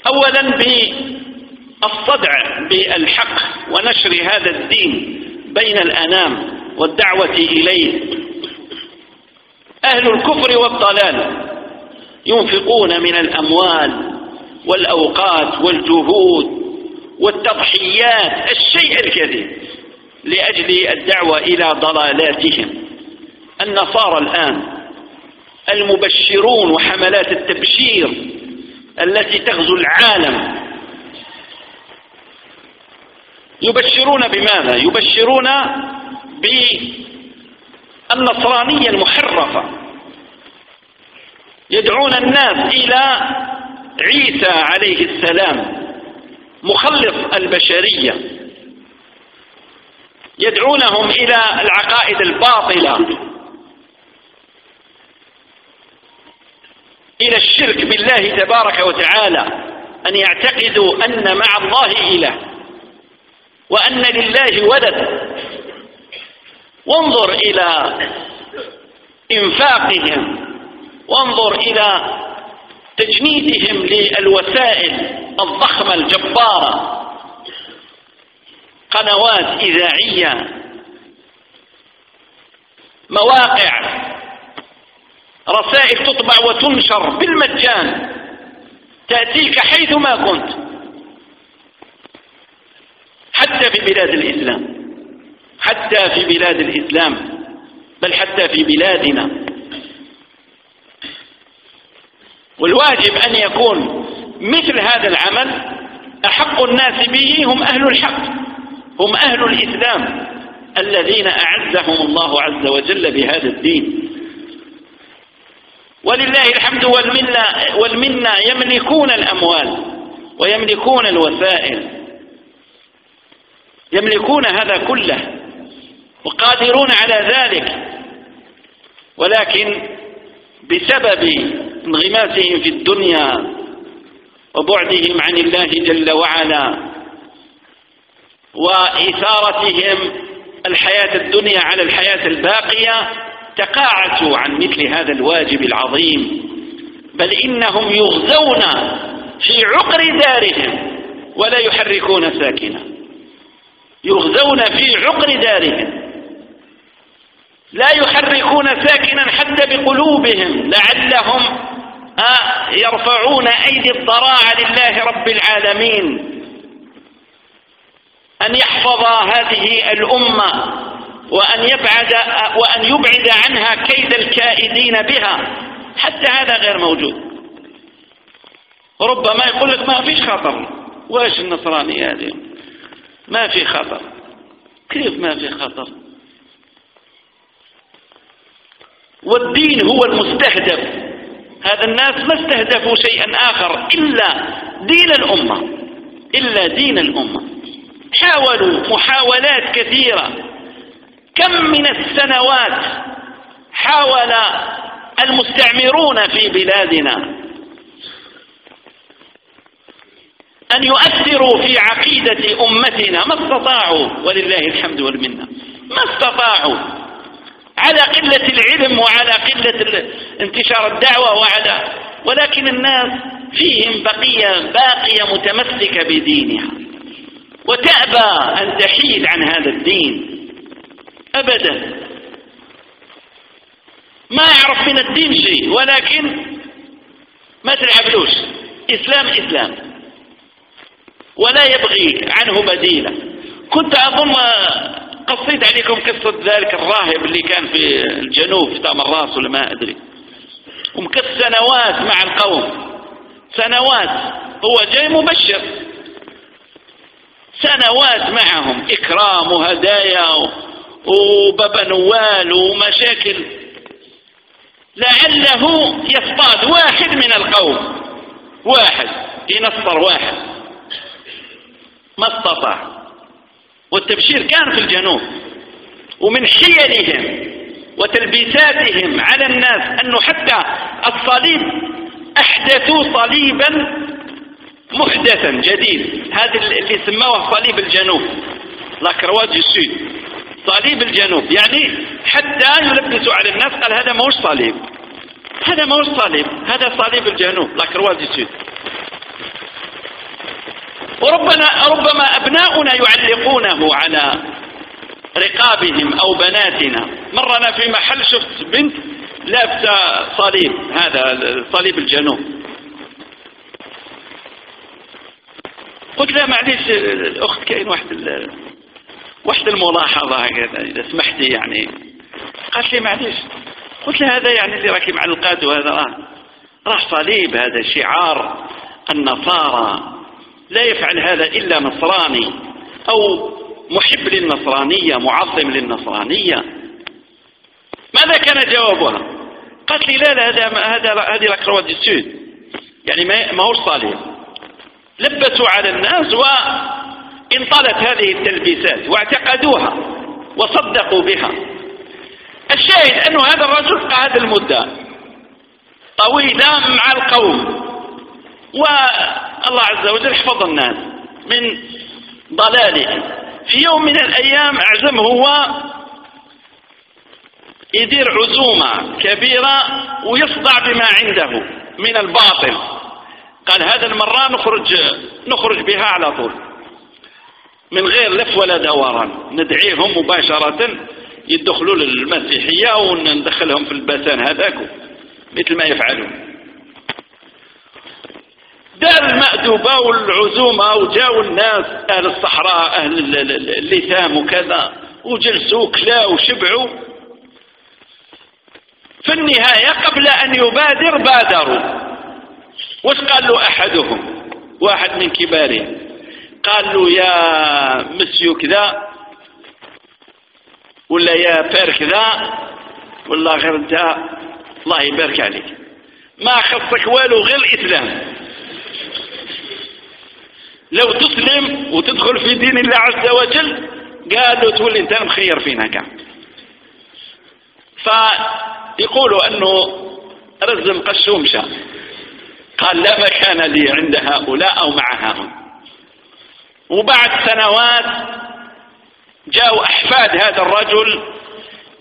أولا بالصدع بالحق ونشر هذا الدين بين الأنام والدعوة إليه. أهل الكفر والضلال ينفقون من الأموال والأوقات والجهود والتضحيات الشيء الكثير لأجل الدعوة إلى ضلالاتهم. النصارى الآن المبشرون وحملات التبشير التي تغزو العالم. يبشرون بماذا؟ يبشرون بالنصرانية المحرفة. يدعون الناس إلى عيسى عليه السلام مخلص البشرية. يدعونهم إلى العقائد الباطلة إلى الشرك بالله تبارك وتعالى أن يعتقدوا أن مع الله إله وأن لله ولد. وانظر إلى إنفاقهم وانظر إلى تجنيدهم للوسائل الضخمة الجبارة. قنوات إذاعية مواقع رسائل تطبع وتنشر بالمجان تأتيك حيثما كنت حتى في بلاد الإسلام حتى في بلاد الإسلام بل حتى في بلادنا. والواجب أن يكون مثل هذا العمل أحق الناس به هم أهل الحق. هم أهل الإسلام الذين أعزهم الله عز وجل بهذا الدين. ولله الحمد والمنة, والمنة يملكون الأموال ويملكون الوسائل يملكون هذا كله وقادرون على ذلك. ولكن بسبب انغماسهم في الدنيا وبعدهم عن الله جل وعلا وإثارتهم الحياة الدنيا على الحياة الباقية تقاعسوا عن مثل هذا الواجب العظيم. بل إنهم يغزون في عقر دارهم ولا يحركون ساكنا يغزون في عقر دارهم. لا يحركون ساكنا حتى بقلوبهم. لعلهم آه، يرفعون أيدي الضراعة لله رب العالمين. أن يحفظ هذه الأمة وأن يبعد وأن يبعد عنها كيد الكائدين بها. حتى هذا غير موجود. ربما يقول لك ما فيش خطر. واش النصرانية هذه؟ ما في خطر. كيف ما في خطر؟ والدين هو المستهدف. هذا الناس ما استهدفوا شيئا آخر إلا دين الأمة. إلا دين الأمة. حاولوا محاولات كثيرة. كم من السنوات حاول المستعمرون في بلادنا أن يؤثروا في عقيدة أمتنا؟ ما استطاعوا ولله الحمد والمنة. ما استطاعوا. على قلة العلم وعلى قلة انتشار الدعوة وعلى ولكن الناس فيهم بقية باقية متمسكة بدينها. وتأبى أن تحيد عن هذا الدين. أبدا. ما يعرف من الدين شيء ولكن ما تلعبلوش إسلام إسلام. ولا يبغي عنه بديلا كنت أظن قصيت عليكم قصة ذلك الراهب اللي كان في الجنوب في تامراس ولا ما أدري. ومكث سنوات مع القوم. سنوات. هو جاي مبشر. سنوات معهم إكرام وهدايا وبابا نوال ومشاكل. لعله يصطاد واحد من القوم. واحد ينصر واحد. ما استطاع. والتبشير كان في الجنوب. ومن حيلهم وتلبيساتهم على الناس أنه حتى الصليب أحدثوا صليبا محدثا جديد. هذا اللي سموه صليب الجنوب. لاكرواج السود صليب الجنوب. يعني حتى يلبسوا على الناس قال هذا ما هوش صليب هذا ما هوش صليب هذا صليب الجنوب. لاكرواج السود وربما ربما أبناؤنا يعلقونه على رقابهم أو بناتنا. مرة أنا في محل شفت بنت لابسة صليب هذا صليب الجنوب. قلت لها معليش الأخت كاين واحد واحد الملاحظة هكذا إذا سمحتي يعني. قالت لي معليش قلت لها هذا يعني اللي راكي معلقات وهذا راه راه صليب هذا شعار النصارى. لا يفعل هذا إلا نصراني أو محب للنصرانية معظم للنصرانية. ماذا كان جوابها؟ قالت لي لا لا هذا هذا هذه لاكروات السود يعني ما هوش صالح لبسوا على الناس وانطلت هذه التلبيسات واعتقدوها وصدقوا بها. الشاهد أنه هذا الرجل قعد المدة طويلة مع القوم. والله عز وجل حفظ الناس من ضلاله في يوم من الأيام أعزم هو يدير عزومة كبيرة ويصدع بما عنده من الباطل. قال هذا المرة نخرج نخرج بها على طول. من غير لف ولا دوران ندعيهم مباشرة يدخلوا للمسيحية وندخلهم في البسان هذاك مثل ما يفعلون. دار المأدوبة والعزومة وجاوا الناس أهل الصحراء أهل اللثام وكذا وجلسوا كلاوا وشبعوا. في النهاية قبل أن يبادر بادروا. وش قال له أحدهم؟ واحد من كبارهم قال له يا مسيو كذا ولا يا بير كذا ولا غير انت الله يبارك عليك. ما خصك والو غير الإسلام. لو تسلم وتدخل في دين الله عز وجل قالوا تولي أنت مخير فينا كان. فيقولوا أنه رزم قشومشة قال لا مكان لي عند هؤلاء أو مع هؤلاء وبعد سنوات جاءوا أحفاد هذا الرجل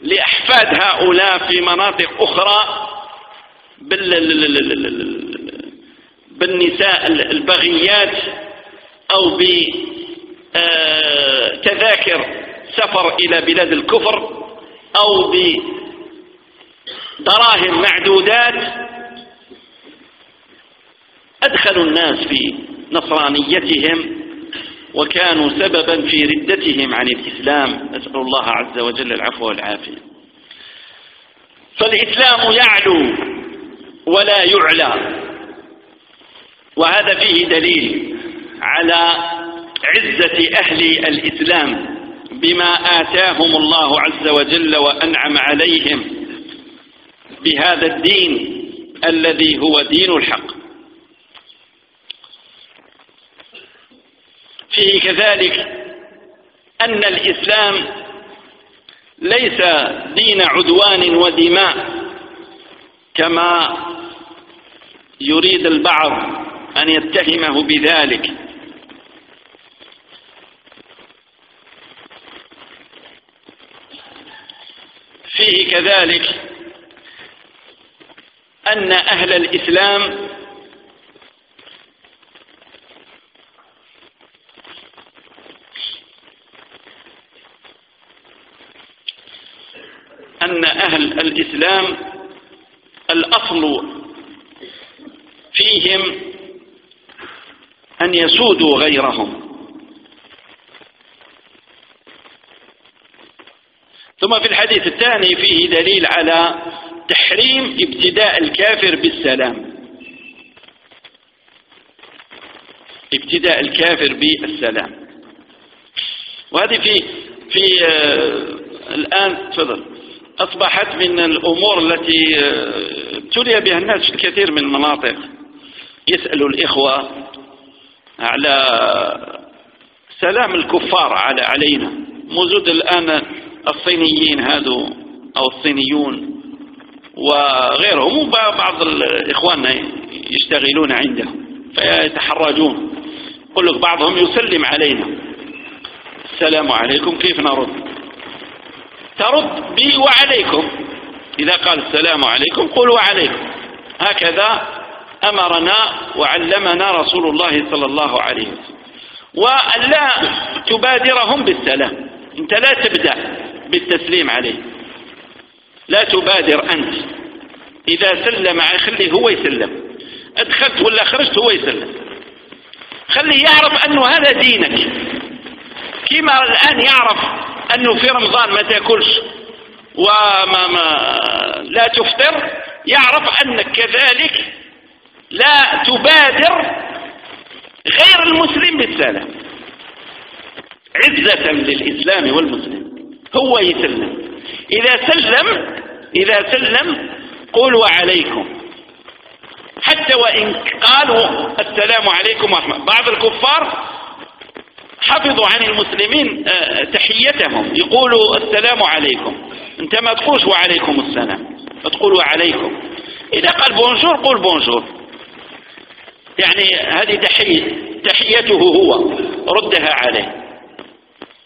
لأحفاد هؤلاء في مناطق أخرى بالنساء البغيات أو بتذاكر سفر إلى بلاد الكفر أو بدراهم معدودات أدخلوا الناس في نصرانيتهم وكانوا سببا في ردتهم عن الإسلام. نسأل الله عز وجل العفو والعافية. فالإسلام يعلو ولا يعلى وهذا فيه دليل على عزة أهل الإسلام بما آتاهم الله عز وجل وأنعم عليهم بهذا الدين الذي هو دين الحق. فيه كذلك أن الإسلام ليس دين عدوان ودماء كما يريد البعض أن يتهمه بذلك. فيه كذلك أن أهل الإسلام أن أهل الإسلام الأصل فيهم أن يسودوا غيرهم. ثم في الحديث الثاني فيه دليل على تحريم ابتداء الكافر بالسلام. ابتداء الكافر بالسلام. وهذه في في آه الآن تفضل. أصبحت من الأمور التي آه، ابتلي بها الناس في الكثير من المناطق يسأل الإخوة على سلام الكفار على علينا. موجود الآن الصينيين هذو أو الصينيون وغيرهم. وبعض إخواننا يشتغلون عندهم فيتحرجون. يقول لك بعضهم يسلم علينا. السلام عليكم. كيف نرد؟ ترد بي وعليكم. إذا قال السلام عليكم قل وعليكم هكذا أمرنا وعلمنا رسول الله صلى الله عليه وسلم. وأن لا تبادرهم بالسلام. أنت لا تبدأ بالتسليم عليه لا تبادر أنت. إذا سلم خليه هو يسلم. أدخلت ولا خرجت هو يسلم. خليه يعرف أنه هذا دينك. كما الآن يعرف أنه في رمضان ما تأكلش وما ما لا تفطر يعرف أنك كذلك لا تبادر غير المسلم بالسلام. عزة للإسلام والمسلم. هو يسلم. إذا سلم إذا سلم قل وعليكم. حتى وإن قالوا السلام عليكم ورحمة بعض الكفار حفظوا عن المسلمين آه، تحيتهم. يقولوا السلام عليكم. انت ما تقولش وعليكم السلام تقول وعليكم. إذا قال بونجور قول بونجور. يعني هذه تحية تحيته هو ردها عليه.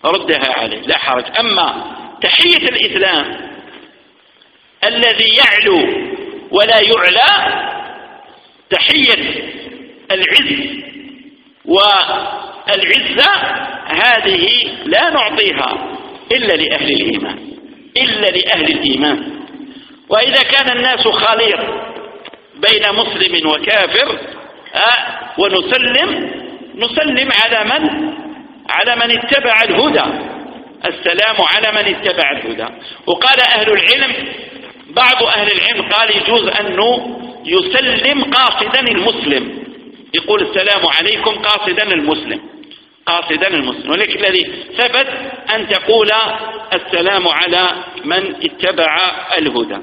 ردها عليه لا حرج. أما تحية الإسلام الذي يعلو ولا يعلى تحية العز والعزة هذه لا نعطيها إلا لأهل الإيمان إلا لأهل الإيمان. وإذا كان الناس خليط بين مسلم وكافر آه، ونسلم نسلم على من؟ على من اتبع الهدى. السلام على من اتبع الهدى. وقال أهل العلم بعض أهل العلم قال يجوز أنه يسلم قاصدا المسلم. يقول السلام عليكم قاصدا المسلم. قاصدا المسلم. ولكن الذي ثبت أن تقول السلام على من اتبع الهدى.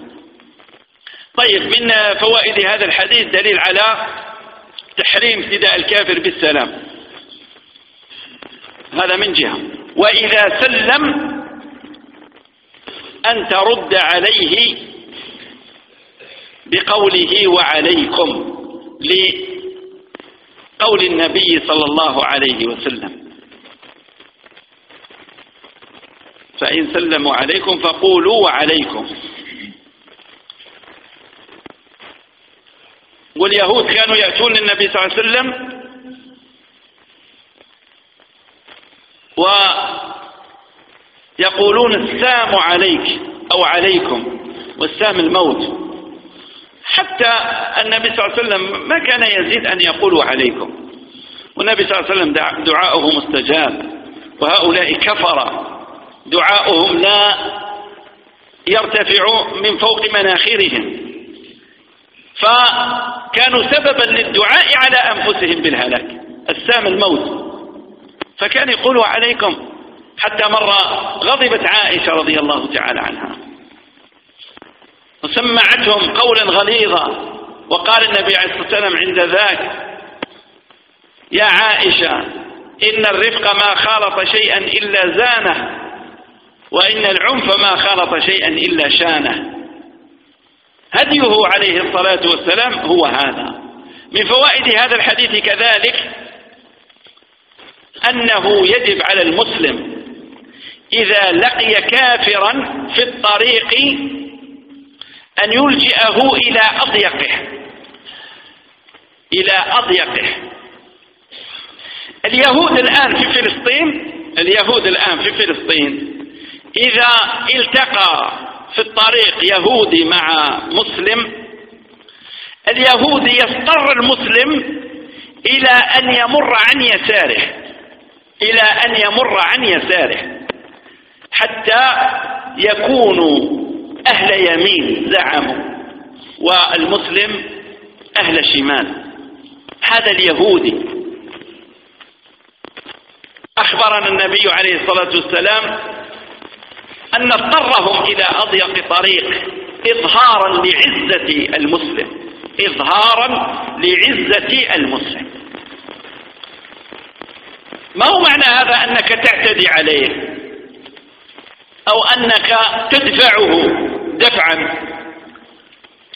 طيب من فوائد هذا الحديث دليل على تحريم ابتداء الكافر بالسلام. هذا من جهة. وإذا سلم أن ترد عليه بقوله وعليكم لقول النبي صلى الله عليه وسلم. فإن سلموا عليكم فقولوا وعليكم. واليهود كانوا يأتون النبي صلى الله عليه وسلم ويقولون السام عليك أو عليكم والسام الموت. حتى النبي صلى الله عليه وسلم ما كان يزيد أن يقولوا عليكم. والنبي صلى الله عليه وسلم دعاؤه مستجاب. وهؤلاء كفر دعاؤهم لا يرتفع من فوق مناخرهم فكانوا سببا للدعاء على أنفسهم بالهلاك. السام الموت. فكان يقولوا عليكم حتى مرة غضبت عائشة رضي الله تعالى عنها. وسمعتهم قولا غليظا. وقال النبي عليه الصلاة والسلام عند ذاك يا عائشة إن الرفق ما خالط شيئا إلا زانه وإن العنف ما خالط شيئا إلا شانه. هديه عليه الصلاة والسلام هو هذا. من فوائد هذا الحديث كذلك أنه يجب على المسلم إذا لقي كافرا في الطريق أن يلجئه إلى أضيقه. إلى أضيقه. اليهود الآن في فلسطين اليهود الآن في فلسطين إذا التقى في الطريق يهودي مع مسلم اليهودي يضطر المسلم إلى أن يمر عن يساره إلى أن يمر عن يساره حتى يكونوا أهل يمين زعموا والمسلم أهل شمال. هذا اليهودي. أخبرنا النبي عليه الصلاة والسلام أن اضطرهم إلى أضيق طريق إظهارا لعزة المسلم إظهارا لعزة المسلم. ما هو معنى هذا أنك تعتدي عليه؟ أو أنك تدفعه؟ دفعا.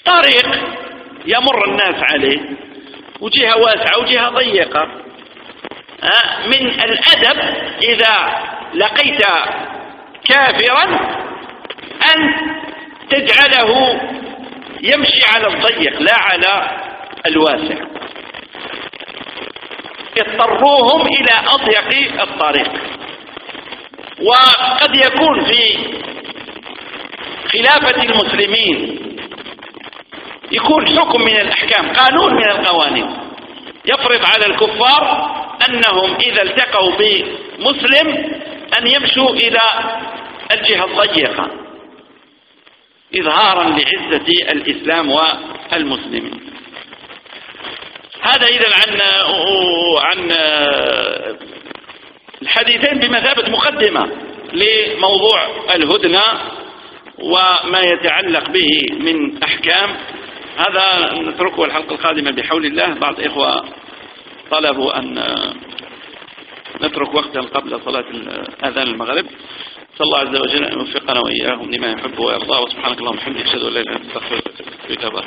طريق يمر الناس عليه وجهة واسعة وجهة ضيقة. من الأدب إذا لقيت كافرا أن تجعله يمشي على الضيق لا على الواسع. اضطروهم إلى أضيق الطريق. وقد يكون في خلافة المسلمين. يكون حكم من الأحكام قانون من القوانين. يفرض على الكفار أنهم إذا التقوا بمسلم أن يمشوا إلى الجهة الضيقة. إظهارا لعزة الإسلام والمسلمين. هذا إذا عن عن الحديثين بمثابة مقدمة لموضوع الهدنة وما يتعلق به من أحكام. هذا نتركه الحلقة القادمة بحول الله. بعض إخوة طلبوا أن نترك وقتا قبل صلاة أذان المغرب. صلى الله عز وجل. أن يوفقنا وإياهم لما يحب ويرضى. وسبحانك اللهم وبحمدك أشهد أن لا إله إلا أنت أستغفرك وأتوب إليك.